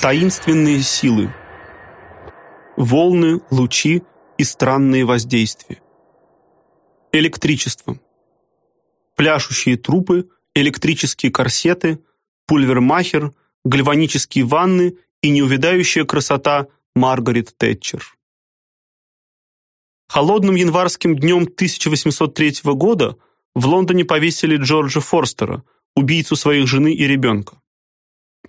Таинственные силы. Волны, лучи и странные воздействия. Электричество. Пляшущие трупы, электрические корсеты, пульвермахер, гальванические ванны и неувядающая красота Маргарет Тэтчер. Холодным январским днем 1803 года в Лондоне повесили Джорджа Форстера, убийцу своих жены и ребенка.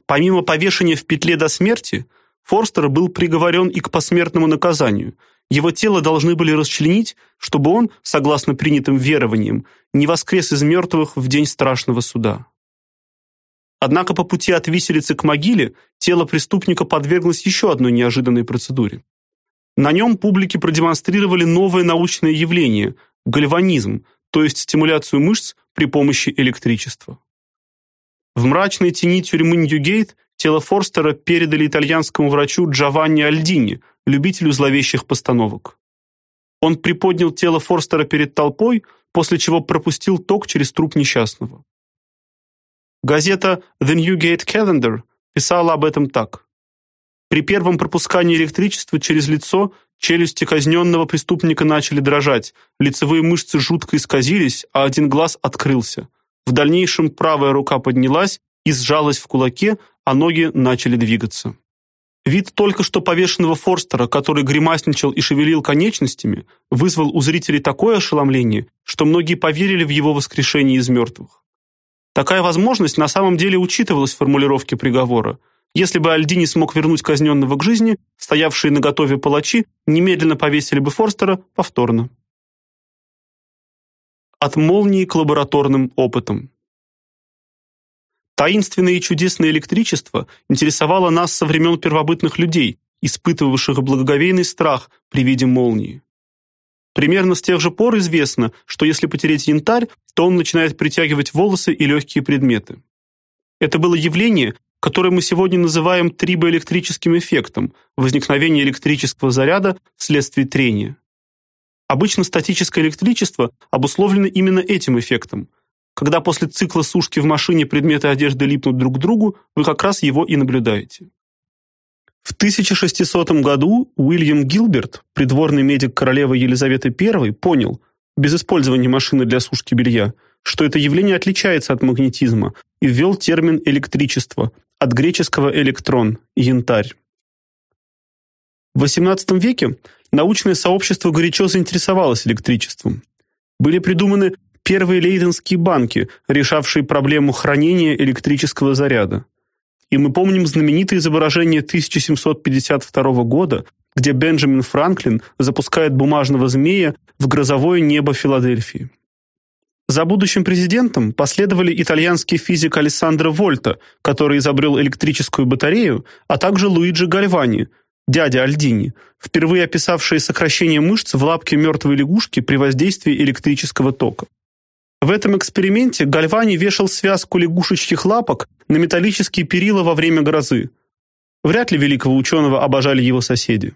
Помимо повешения в петле до смерти, Форстер был приговорен и к посмертному наказанию. Его тело должны были расчленить, чтобы он, согласно принятым верованиям, не воскрес из мертвых в день страшного суда. Однако по пути от виселицы к могиле тело преступника подверглось еще одной неожиданной процедуре. На нем публике продемонстрировали новое научное явление гальванизм, то есть стимуляцию мышц при помощи электричества. В мрачной тени тюрьмы Ньюгейт тело Форстера передали итальянскому врачу Джованни Альдини, любителю зловещих постановок. Он приподнял тело Форстера перед толпой, после чего пропустил ток через труп несчастного. Газета The Newgate Calendar писала об этом так: При первом пропускании электричества через лицо челюсти казненного преступника начали дрожать, лицевые мышцы жутко исказились, а один глаз открылся. В дальнейшем правая рука поднялась и сжалась в кулаке, а ноги начали двигаться. Вид только что повешенного Форстера, который гримасничал и шевелил конечностями, вызвал у зрителей такое ошеломление, что многие поверили в его воскрешение из мертвых. Такая возможность на самом деле учитывалась в формулировке приговора. Если бы Альдини смог вернуть казненного к жизни, стоявшие наготове палачи немедленно повесили бы Форстера повторно. От молнии к лабораторным опытам. Таинственное и чудесное электричество интересовало нас со времен первобытных людей, испытывавших благоговейный страх при виде молнии. Примерно с тех же пор известно, что если потереть янтарь, то он начинает притягивать волосы и легкие предметы. Это было явление, которое мы сегодня называем трибоэлектрическим эффектом, возникновение электрического заряда вследствие трения. Обычно статическое электричество обусловлено именно этим эффектом. Когда после цикла сушки в машине предметы одежды липнут друг к другу, вы как раз его и наблюдаете. В 1600 году Уильям Гилберт, придворный медик королевы Елизаветы I, понял, без использования машины для сушки белья, что это явление отличается от магнетизма и ввел термин электричество от греческого электрон янтарь. В XVIII веке научное сообщество горячо заинтересовалось электричеством. Были придуманы первые лейденские банки, решавшие проблему хранения электрического заряда. И мы помним знаменитое изображение 1752 года, где Бенджамин Франклин запускает бумажного змея в грозовое небо Филадельфии. За будущим президентом последовали итальянский физик Алессандро Вольта, который изобрел электрическую батарею, а также Луиджи Гальвани, дядя Альдини, впервые описавший сокращение мышц в лапке мертвой лягушки при воздействии электрического тока. В этом эксперименте Гальвани вешал связку лягушечьих лапок на металлические перила во время грозы. Вряд ли великого ученого обожали его соседи.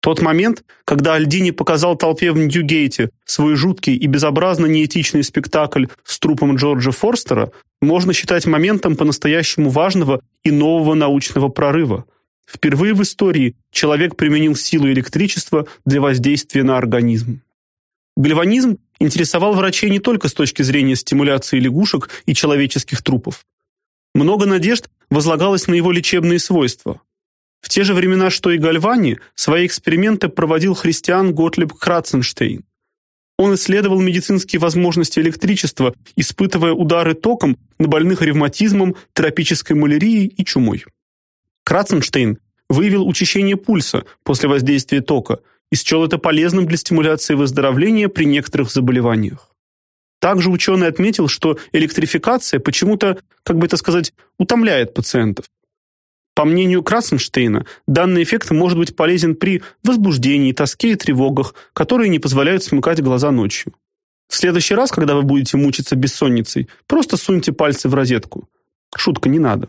Тот момент, когда Альдини показал толпе в Ньюгейте свой жуткий и безобразно неэтичный спектакль с трупом Джорджа Форстера, можно считать моментом по-настоящему важного и нового научного прорыва. Впервые в истории человек применил силу электричества для воздействия на организм. Гальванизм интересовал врачей не только с точки зрения стимуляции лягушек и человеческих трупов. Много надежд возлагалось на его лечебные свойства. В те же времена, что и Гальвани, свои эксперименты проводил христиан Готлиб Кратценштейн. Он исследовал медицинские возможности электричества, испытывая удары током на больных ревматизмом, тропической малярией и чумой. Кратценштейн выявил учащение пульса после воздействия тока – и счел это полезным для стимуляции выздоровления при некоторых заболеваниях. Также ученый отметил, что электрификация почему-то, как бы это сказать, утомляет пациентов. По мнению Красенштейна, данный эффект может быть полезен при возбуждении, тоске и тревогах, которые не позволяют смыкать глаза ночью. В следующий раз, когда вы будете мучиться бессонницей, просто суньте пальцы в розетку. Шутка не надо.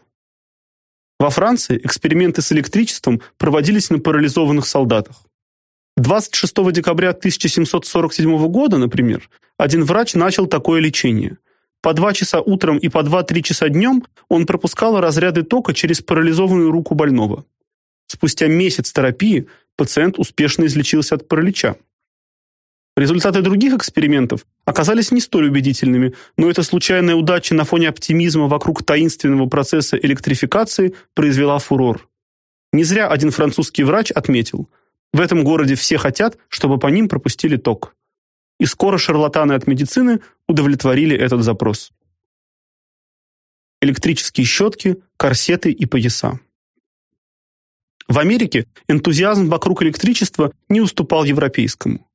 Во Франции эксперименты с электричеством проводились на парализованных солдатах. 26 декабря 1747 года, например, один врач начал такое лечение. по 2 часа утром и по 2-3 часа днем он пропускал разряды тока через парализованную руку больного. Спустя месяц терапии пациент успешно излечился от паралича. Результаты других экспериментов оказались не столь убедительными, но эта случайная удача на фоне оптимизма вокруг таинственного процесса электрификации произвела фурор. Не зря один французский врач отметил: в этом городе все хотят, чтобы по ним пропустили ток. И скоро шарлатаны от медицины удовлетворили этот запрос. Электрические щетки, корсеты и пояса. В Америке энтузиазм вокруг электричества не уступал европейскому.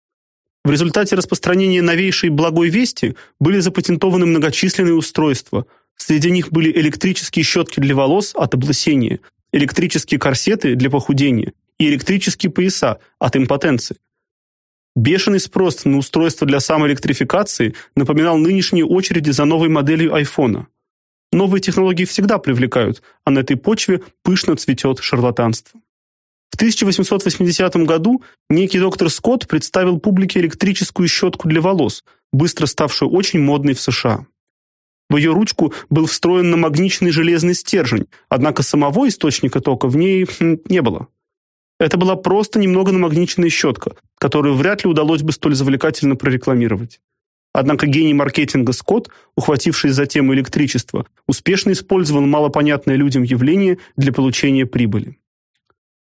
В результате распространения новейшей благой вести были запатентованы многочисленные устройства. Среди них были электрические щетки для волос от облысения, электрические корсеты для похудения и электрические пояса от импотенции. Бешеный спрос на устройства для самоэлектрификации напоминал нынешние очереди за новой моделью айфона. Новые технологии всегда привлекают, а на этой почве пышно цветет шарлатанство. В 1880 году некий доктор Скотт представил публике электрическую щетку для волос, быстро ставшую очень модной в США. В ее ручку был встроен намагниченный железный стержень, однако самого источника тока в ней хм, не было. Это была просто немного намагниченная щетка, которую вряд ли удалось бы столь завлекательно прорекламировать. Однако гений маркетинга Скотт, ухвативший за тему электричества, успешно использовал малопонятное людям явление для получения прибыли.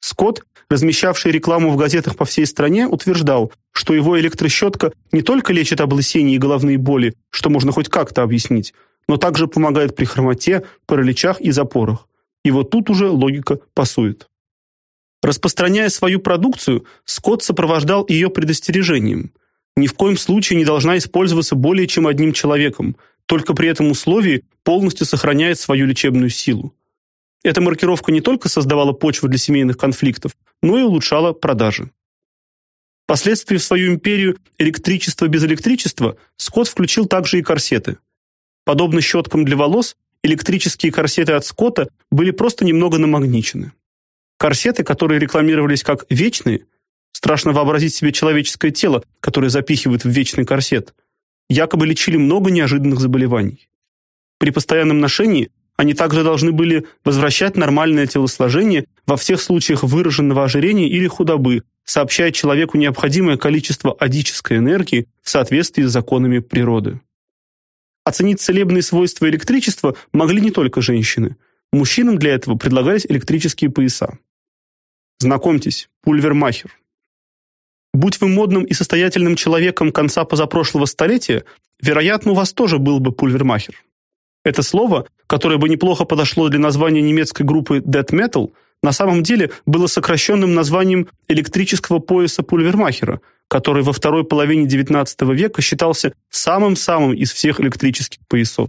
Скотт, размещавший рекламу в газетах по всей стране, утверждал, что его электрощетка не только лечит облысение и головные боли, что можно хоть как-то объяснить, но также помогает при хромоте, параличах и запорах. И вот тут уже логика пасует. Распространяя свою продукцию, Скотт сопровождал ее предостережением. Ни в коем случае не должна использоваться более чем одним человеком, только при этом условии полностью сохраняет свою лечебную силу. Эта маркировка не только создавала почву для семейных конфликтов, но и улучшала продажи. Впоследствии в свою империю электричества без электричества Скотт включил также и корсеты. Подобно щеткам для волос, электрические корсеты от Скотта были просто немного намагничены. Корсеты, которые рекламировались как вечные, страшно вообразить себе человеческое тело, которое запихивают в вечный корсет, якобы лечили много неожиданных заболеваний. При постоянном ношении они также должны были возвращать нормальное телосложение во всех случаях выраженного ожирения или худобы, сообщая человеку необходимое количество адической энергии в соответствии с законами природы. Оценить целебные свойства электричества могли не только женщины. Мужчинам для этого предлагались электрические пояса. Знакомьтесь, пульвермахер. Будь вы модным и состоятельным человеком конца позапрошлого столетия, вероятно, у вас тоже был бы пульвермахер. Это слово, которое бы неплохо подошло для названия немецкой группы Death Metal, на самом деле было сокращенным названием электрического пояса пульвермахера, который во второй половине XIX века считался самым-самым из всех электрических поясов.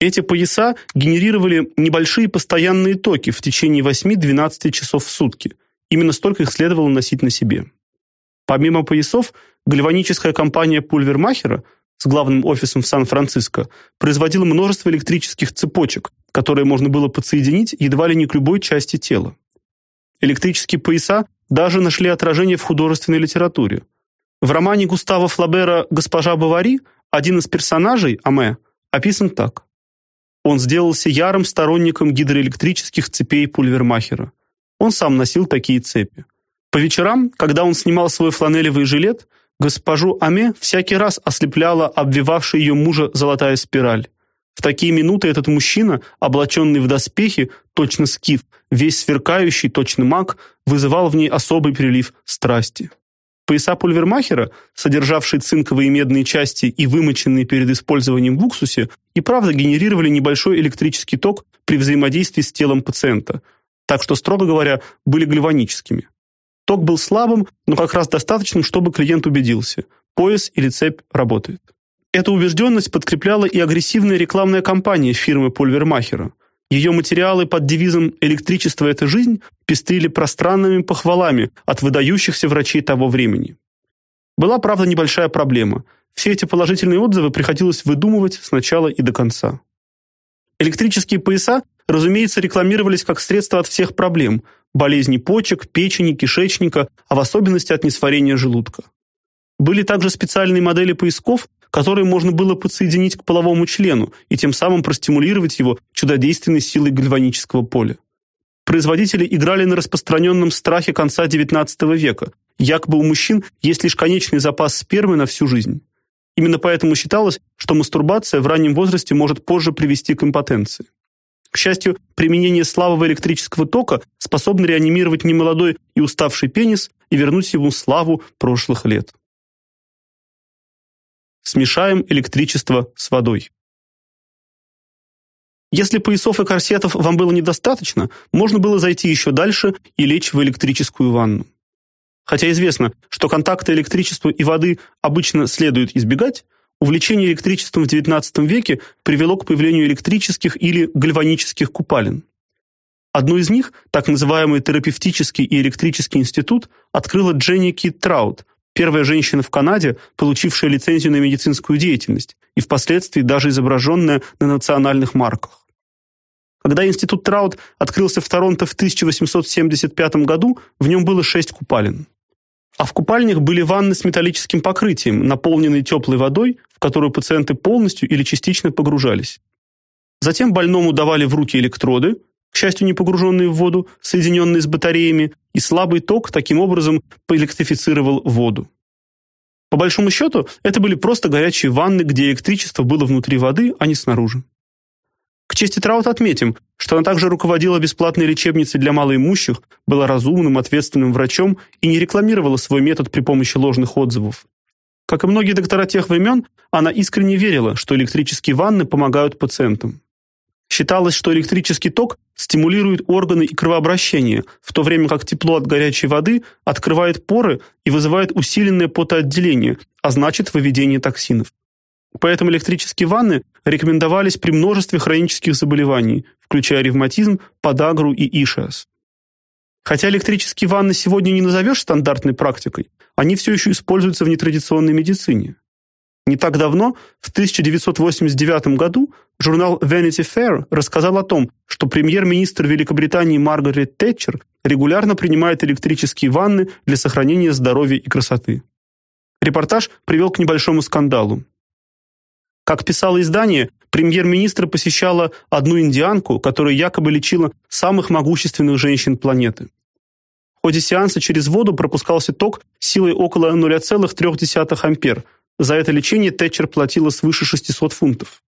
Эти пояса генерировали небольшие постоянные токи в течение 8-12 часов в сутки, Именно столько их следовало носить на себе. Помимо поясов, гальваническая компания Пульвермахера с главным офисом в Сан-Франциско производила множество электрических цепочек, которые можно было подсоединить едва ли не к любой части тела. Электрические пояса даже нашли отражение в художественной литературе. В романе Густава Флабера Госпожа Бавари один из персонажей, Аме, описан так: Он сделался ярым сторонником гидроэлектрических цепей Пульвермахера. Он сам носил такие цепи. По вечерам, когда он снимал свой фланелевый жилет, госпожу Аме всякий раз ослепляла обвивавшая ее мужа золотая спираль. В такие минуты этот мужчина, облаченный в доспехи, точно скиф, весь сверкающий, точно маг, вызывал в ней особый прилив страсти. Пояса пульвермахера, содержавшие цинковые и медные части и вымоченные перед использованием в уксусе, и правда генерировали небольшой электрический ток при взаимодействии с телом пациента – так что, строго говоря, были гальваническими. Ток был слабым, но как раз достаточным, чтобы клиент убедился – пояс или цепь работает. Эту убежденность подкрепляла и агрессивная рекламная кампания фирмы Польвермахера. Ее материалы под девизом «Электричество – это жизнь» пестрили пространными похвалами от выдающихся врачей того времени. Была, правда, небольшая проблема. Все эти положительные отзывы приходилось выдумывать сначала и до конца. Электрические пояса разумеется, рекламировались как средство от всех проблем: болезней почек, печени, кишечника, а в особенности от несварения желудка. Были также специальные модели поясков, которые можно было подсоединить к половому члену и тем самым простимулировать его чудодейственной силой гальванического поля. Производители играли на распространенном страхе конца XIX века. Якобы у мужчин есть лишь конечный запас спермы на всю жизнь. Именно поэтому считалось, что мастурбация в раннем возрасте может позже привести к импотенции. К счастью, применение слабого электрического тока способно реанимировать немолодой и уставший пенис и вернуть ему славу прошлых лет. Смешаем электричество с водой. Если поясов и корсетов вам было недостаточно, можно было зайти еще дальше и лечь в электрическую ванну. Хотя известно, что контакты электричества и воды обычно следует избегать, увлечение электричеством в XIX веке привело к появлению электрических или гальванических купалин. Одну из них, так называемый терапевтический и электрический институт, открыла Дженни Кит Траут, первая женщина в Канаде, получившая лицензию на медицинскую деятельность и впоследствии даже изображенная на национальных марках. Когда институт Траут открылся в Торонто в 1875 году, в нем было шесть купалин. А в купальнях были ванны с металлическим покрытием, наполненные теплой водой, которую пациенты полностью или частично погружались. Затем больному давали в руки электроды, к счастью, не погруженные в воду, соединенные с батареями, и слабый ток таким образом поэлектрифицировал воду. По большому счету, это были просто горячие ванны, где электричество было внутри воды, а не снаружи. К чести Траут отметим, что она также руководила бесплатной лечебницей для малоимущих, была разумным, ответственным врачом и не рекламировала свой метод при помощи ложных отзывов. Как и многие доктора тех времен, она искренне верила, что электрические ванны помогают пациентам. Считалось, что электрический ток стимулирует органы и кровообращение, в то время как тепло от горячей воды открывает поры и вызывает усиленное потоотделение, а значит выведение токсинов. Поэтому электрические ванны рекомендовались при множестве хронических заболеваний, включая ревматизм, подагру и ишиас. Хотя электрические ванны сегодня не назовешь стандартной практикой, они все еще используются в нетрадиционной медицине. Не так давно, в 1989 году, журнал Vanity Fair рассказал о том, что премьер-министр Великобритании Маргарет Тэтчер регулярно принимает электрические ванны для сохранения здоровья и красоты. Репортаж привел к небольшому скандалу. Как писало издание, премьер-министр посещала одну индианку, которая якобы лечила самых могущественных женщин планеты. В ходе сеанса через воду пропускался ток силой около 0,3 ампер. За это лечение Тэтчер платила свыше 600 фунтов.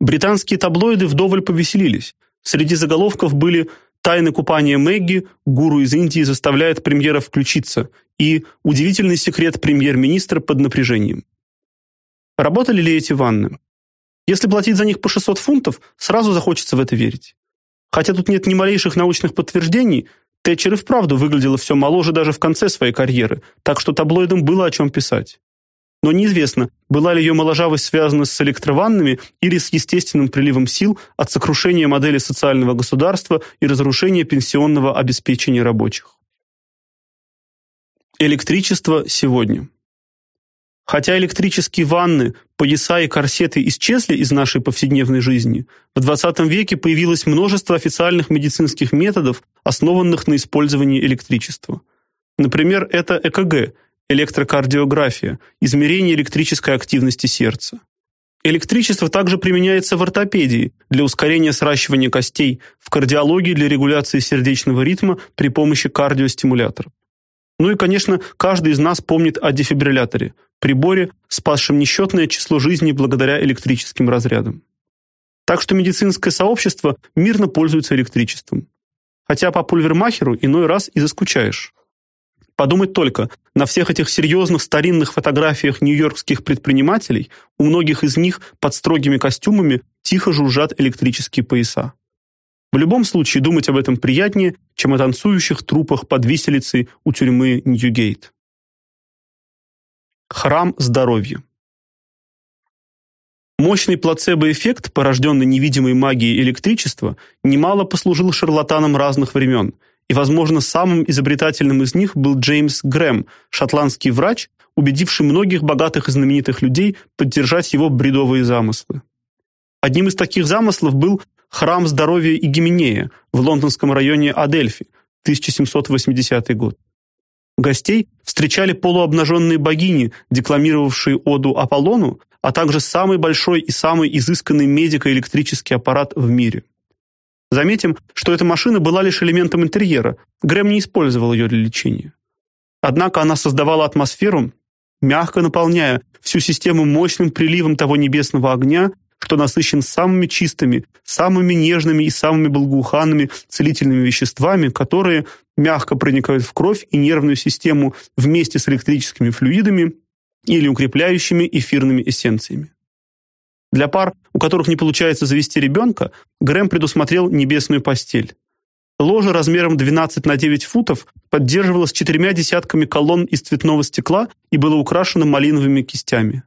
Британские таблоиды вдоволь повеселились. Среди заголовков были «Тайны купания Мэгги», «Гуру из Индии заставляет премьера включиться» и «Удивительный секрет премьер-министра под напряжением». Работали ли эти ванны? Если платить за них по 600 фунтов, сразу захочется в это верить. Хотя тут нет ни малейших научных подтверждений, Тэтчер и вправду выглядела все моложе даже в конце своей карьеры, так что таблоидам было о чем писать. Но неизвестно, была ли ее моложавость связана с электрованнами или с естественным приливом сил от сокрушения модели социального государства и разрушения пенсионного обеспечения рабочих. Электричество сегодня. Хотя электрические ванны, пояса и корсеты исчезли из нашей повседневной жизни, в 20 веке появилось множество официальных медицинских методов, основанных на использовании электричества. Например, это ЭКГ электрокардиография, измерение электрической активности сердца. Электричество также применяется в ортопедии для ускорения сращивания костей, в кардиологии для регуляции сердечного ритма при помощи кардиостимуляторов. Ну и, конечно, каждый из нас помнит о дефибрилляторе приборе, спасшем несчетное число жизней благодаря электрическим разрядам. Так что медицинское сообщество мирно пользуется электричеством. Хотя по пульвермахеру иной раз и заскучаешь. Подумать только, на всех этих серьезных старинных фотографиях нью-йоркских предпринимателей у многих из них под строгими костюмами тихо жужжат электрические пояса. В любом случае думать об этом приятнее, чем о танцующих трупах под виселицей у тюрьмы Ньюгейт. Храм здоровья. Мощный плацебо-эффект, порожденный невидимой магией электричества, немало послужил шарлатанам разных времен, и, возможно, самым изобретательным из них был Джеймс Грэм, шотландский врач, убедивший многих богатых и знаменитых людей поддержать его бредовые замыслы. Одним из таких замыслов был храм здоровья Игименея в лондонском районе Адельфи, 1780 год. Гостей встречали полуобнаженные богини, декламировавшие оду Аполлону, а также самый большой и самый изысканный медико-электрический аппарат в мире. Заметим, что эта машина была лишь элементом интерьера. Грэм не использовал ее для лечения. Однако она создавала атмосферу, мягко наполняя всю систему мощным приливом того небесного огня, что насыщен самыми чистыми, самыми нежными и самыми благоуханными целительными веществами, которые мягко проникают в кровь и нервную систему вместе с электрическими флюидами или укрепляющими эфирными эссенциями. Для пар, у которых не получается завести ребенка, Грэм предусмотрел небесную постель. Ложе размером 12 на 9 футов поддерживалось четырьмя десятками колонн из цветного стекла и было украшено малиновыми кистями.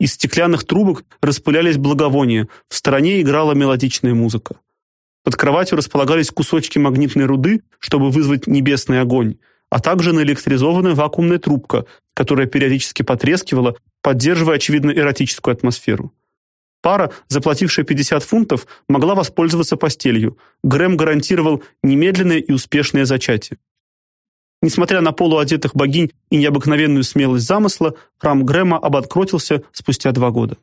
Из стеклянных трубок распылялись благовония, в стороне играла мелодичная музыка. Под кроватью располагались кусочки магнитной руды, чтобы вызвать небесный огонь, а также наэлектризованная вакуумная трубка, которая периодически потрескивала, поддерживая очевидно эротическую атмосферу. Пара, заплатившая 50 фунтов, могла воспользоваться постелью. Грэм гарантировал немедленное и успешное зачатие. Несмотря на полуодетых богинь и необыкновенную смелость замысла, храм Грэма обанкротился спустя два года.